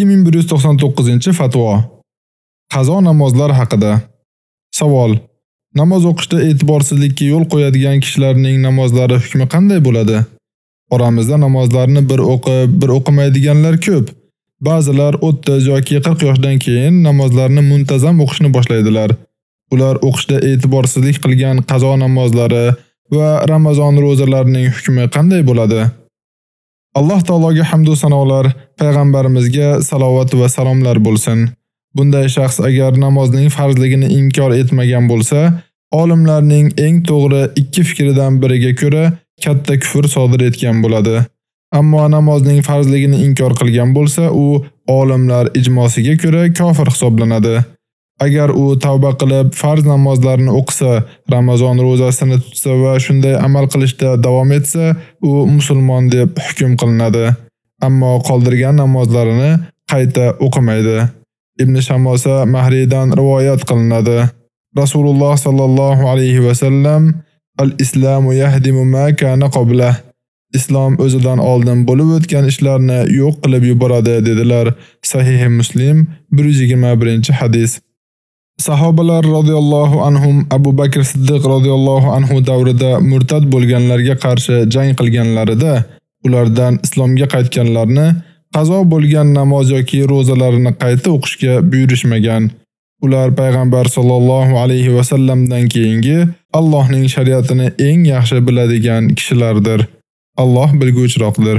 2199-fatvo. Qazo namozlar haqida. Savol: Namoz o'qishda e'tiborsizlikka yo'l qo'yadigan kishilarning namozlari hukmi qanday bo'ladi? Oramizda namozlarni bir o'qib, bir o'qimaydiganlar ko'p. Ba'zilar 30 yoki 40 yoshdan keyin namozlarni muntazam o'qishni boshlaydilar. Ular o'qishda e'tiborsizlik qilgan qazo namozlari va Ramazon ro'zalarining hukmi qanday bo'ladi? Alloh taologa hamd va sanolar, payg'ambarimizga salovat va salomlar bo'lsin. Bunday shaxs agar namozning farzligini inkor etmagan bo'lsa, olimlarning eng to'g'ri ikki fikridan biriga ko'ra katta kufr sodir etgan bo'ladi. Ammo namozning farzligini inkor qilgan bo'lsa, u olimlar ijmosiga ko'ra kofir hisoblanadi. Agar u tavba qilib farz namozlarini o'qisa, Ramazon ro'zasini tutsa va shunday amal qilishda davom etsa, u musulmon deb hukm qilinadi. Ammo qoldirgan namozlarini qayta o'qimaydi. Ibn Shamosa Mahridan rivoyat qilinadi. Rasululloh sallallohu alayhi va sallam Al-islamu yahdimu ma kana qabla. Islom o'zidan oldin bo'lib o'tgan ishlarni yo'q qilib yuboradi dedilar. Sahih Muslim 121-hadis. Sahobalar radhiyallohu anhum Abu Bakr Siddiq radhiyallohu anhu davrida murtad bo'lganlarga qarshi jang qilganlarida ulardan islomga qaytganlarni qazo bo'lgan namoz yoki ro'zalarini qayta o'qishga buyurishmagan. Ular payg'ambar sollallohu alayhi va sallamdan keyingi Allohning shariatini eng yaxshi biladigan kishilardir. Alloh bilguvchiroqdir.